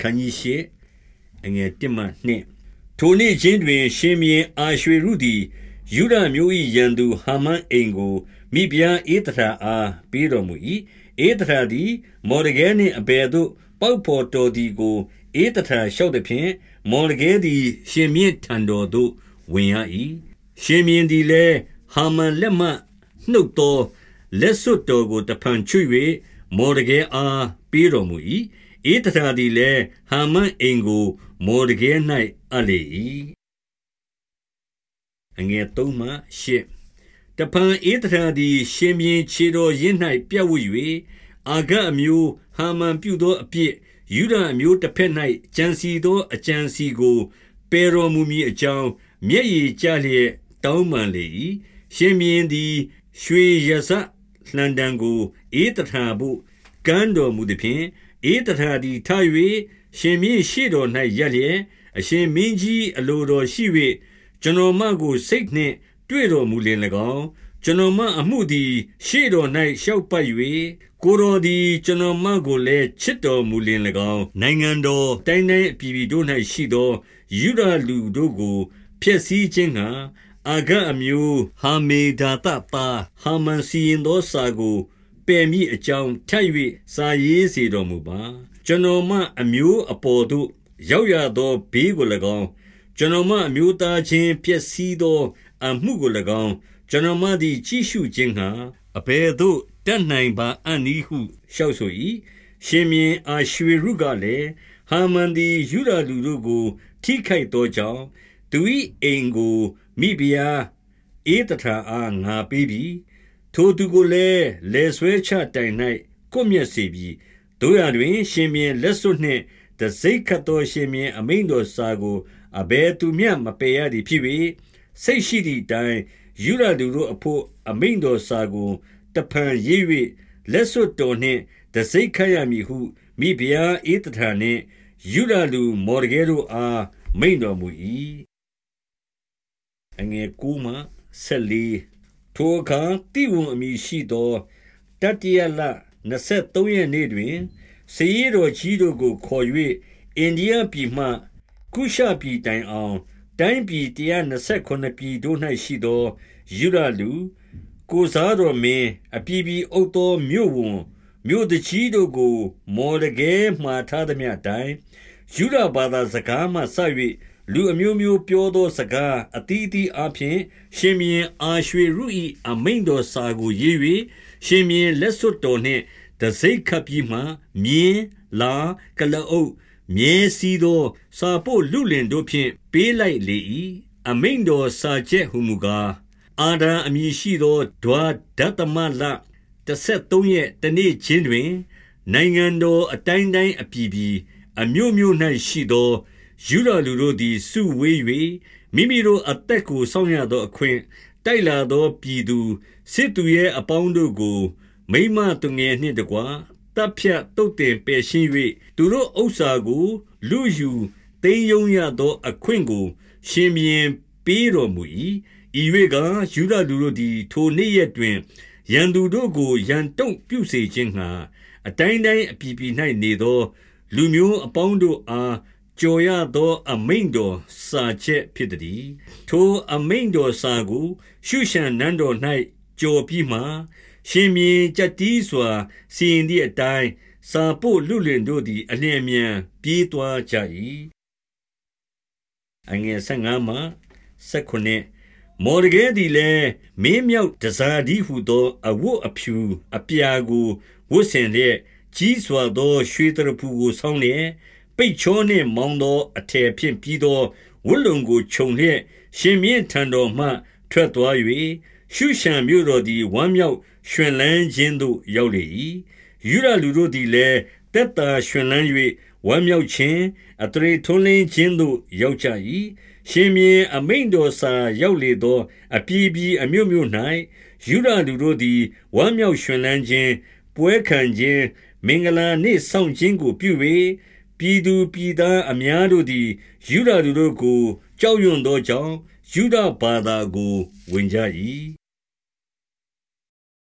ခန်းကြီးရှိအငယ်1မှ2ထိုနေ့ချင်းတွင် ရှင်မြင်းအာရွှေရုသည်ယူဒမျိုး၏ရန်သူဟာမန်အိမ်ကိုမိဖုရားဧသတာအားပေးတော်မူ၏ဧသတာသည်မော်ဒကဲနှင့်အဘယ်သို့ပေါက်ဖော်တော်သည်ကိုဧသတာလျှောက်သည်ဖြင့်မော်ဒကဲသည် ရှင်မြင့်ထံတော်သို့ဝင်ရ၏ရှင်မြင်းသည်လည်းဟာမန်လက်မှနှုတ်သောလက်စွပ်တော်ကိုတဖန်ချွတ်၍မော်ဒကဲအားပေးတော်မူ၏ ဧသတာသည်လည်း ဟာမန်အိမ်ကို မော်ဒကဲ၌အပ်လေ၏အငယ်3မှ8တပန်ဧတရာသည် ရှင်မြင်းခြေတော်ရင်း၌ပြတ်ဝ၍အာဂတ်အမျိုး ဟာမန်ပြုသောအပြစ်ယူဒအမျိုးတစ်ဖက်၌ကြံစီသော အကြံစီကိုပေတော်မူမည်အကြောင်း မျက်ရည်ကျလျက် တောင်းပန်လေ၏ရှင်မြင်းသည် ရွှေရစလှန်တံကိုဧတထာဘုကမ်းတော်မူသည်ဖြင့် ဧတထာသည်ထ၍ရှင်မြင်းရှိတော်၌ရက်လျက်အရှင်မင်းကြီးအလိုတော်ရှိ၍ကျွန်တော်မကိုစိတ်နှင့် တွေ့တော်မူလင်၎င်းကျွန်တော်မအမှုသည်ရှေ့တော်၌ရှောက်ပတ်၍ကိုတော်သည်ကျွန်တော်မကိုလည်းချစ်တော်မူလင်၎င်းနိုင်ငံတော်တိုင်းတိုင်းအပြည်ပြည်တို့၌ရှိသောယူဒလူတို့ကိုဖျက်ဆီးခြင်းငှာအာဂတ်အမျိုးဟာမေဒါတတာဟာမန်စီရင်သောစာကို ပယ်မိအကြောင်းထပ်၍စာရေးစေတော်မူပါကျွန်တော်မအမျိုးအပေါ်သို့ရောက်ရသောဘေးကို၎င်းကျွန်တော်မအမျိုးသားချင်းပျက်စီးသောအမှုကို၎င်းကျွန်တော်မသည်ကြည့်ရှုခြင်းငှာအဘယ်သို့တတ်နိုင်ပါအံ့နည်းဟုလျှောက်ဆို၏ရှင်မြင်းအာရွှေရုကလည်းဟာမန်သည်ယူဒလူတို့ကို ထိခိုက်သောကြောင့်သူ၏အိမ်ကိုမိဖုရားဧတထာအားငါပေးပြီ ထိုသူကိုလည်းလေဆွဲချတိုင်၌ကွမျက်စေပြီတို့ရတွင် ရှင်မြင်းလက်စွပ်နှင့်တစိတ်ခတ်သောရှင်မြင်းအမိန်တော်စာကိုအဘယ်သူမျှမပယ်ရသည်ဖြစ်၍စိတ်ရှိသည့်တိုင်ယူရလူတို့အဖို့အမိန်တော်စာကိုတဖန်ရေး၍လက်စွပ်တော်နှင့်တစိတ်ခတ်ရမည်ဟုမိဖုရားဧတထာနှင့်ယူရလူမော်ဒကဲတို့အားမိန်တော်မူ၏အငယ်ကူမှဆက်လီ ထိုအခါတိဝံအမည်ရှိသောတတိယလ23ရက်နေ့တွင်စေရတော်ကြီးတို့ကိုခေါ်၍အိန္ဒိယပြည်မှ ကုရှပြည်တိုင်အောင် တိုင်းပြည်129ပြည်တို့၌ရှိသောယူရလူ ကိုစားတော်မင်းအပြည်ပြည်အုပ်သောမြို့ဝန်မြို့တကြီးတို့ကို မော်လကဲမှားထားသည်မြတိုင်ယူရဘာသာစကားမှဆ၍ လူအမျိုးမျိုးပြောသောစကားအတီးတီးအပြင်ရှင်မြင်းအာရွှေရု၏အမိန်တော်စာကိုရေး၍ရှင်မြင်းလက်စွပ်တော်နှင့်တစိ့ခပ်ပြီးမှမြင်းလာကလအုပ်မြဲစည်းသောစာပို့လူလင်တို့ဖြင့်ပေးလိုက်လေ၏အမိန်တော်စာချက်ဟုမူကားအာဒံအမည်ရှိသောဒွါဒသမလ33ရက်တနေ့ချင်းတွင် နိုင်ငံတော်အတိုင်းတိုင်းအပြည်ပြည်အမျိုးမျိုး၌ရှိသော ယူဒလူတို့သည် စုဝေး၍မိမိတို့အသက်ကို စောင့်ရသောအခွင့် တိုက်လာသောပြည်သူ စစ်သူရဲ့အပေါင်းတို့ကို မိမသူငယ်နှင့်တကွတပ်ဖြတ်တုတ်တင်ပယ်ရှင်း၍သူတို့ဥစ္စာကိုလူယူသိမ်းယုံရသော အခွင့်ကို ရှင်မြင်းပေးတော်မူ၏ဤ၍ကယူဒလူတို့သည် ထိုနေ့ရက်တွင် ရန်သူတို့ကို ရန်တုံပြုစေခြင်းငှာအတိုင်းတိုင်းအပြည်ပြည်၌နေသော လူမျိုးအပေါင်းတို့အား ကြော်ရသော အမိန်တော်စာချက်ဖြစ်သည် ထိုအမိန်တော်စာကို ရှုရှံနန်းတော်၌ကြော်ပြီးမှ ရှင်မြင်းကြက်တီးစွာ စီရင်သည့်အတိုင်း စာပို့လူလင်တို့သည် အလျင်အမြန် ပြေးသွားကြ၏အငယ်15မှ19မော်ဒကဲသည်လည်း မင်းမြောက်တစားဒီဟုသော အဝတ်အဖြူအပြာကို ဝတ်ဆင်လျက် ကြီးစွာသော ရွှေတရဖူကို ဆောင်းလျက် ပိတ်ချောနှင့်မောင်းသောအထည်ဖြင့်ပြီးသောဝတ်လုံကိုခြုံလျက်ရှင်မြင့်ထံတော်မှ ထွက်သွား၍ရှုရှံမြို့တော်သည်ဝမ်းမြောက်ရွှင်လန်းခြင်းသို့ရောက်လေ၏ယူရလူတို့သည်လည်းတက်တာရွှင်လန်း၍ဝမ်းမြောက်ခြင်းအတရေထွန်းလင်းခြင်းသို့ရောက်ကြ၏ရှင်မြင်းအမိန်တော်စာရောက်လေသောအပြည်ပြည်အမျိုးမျိုး၌ယူရလူတို့သည်ဝမ်းမြောက်ရွှင်လန်းခြင်းပွဲခံခြင်းမင်္ဂလာနှင့်ဆောင်ခြင်းကိုပြု၍ ပြည်သူပြည်သားအများတို့သည်ယူဒလူတို့ကို ကြောက်ရွံ့သောကြောင့်ယူဒဘာသာကို ဝင်ကြ၏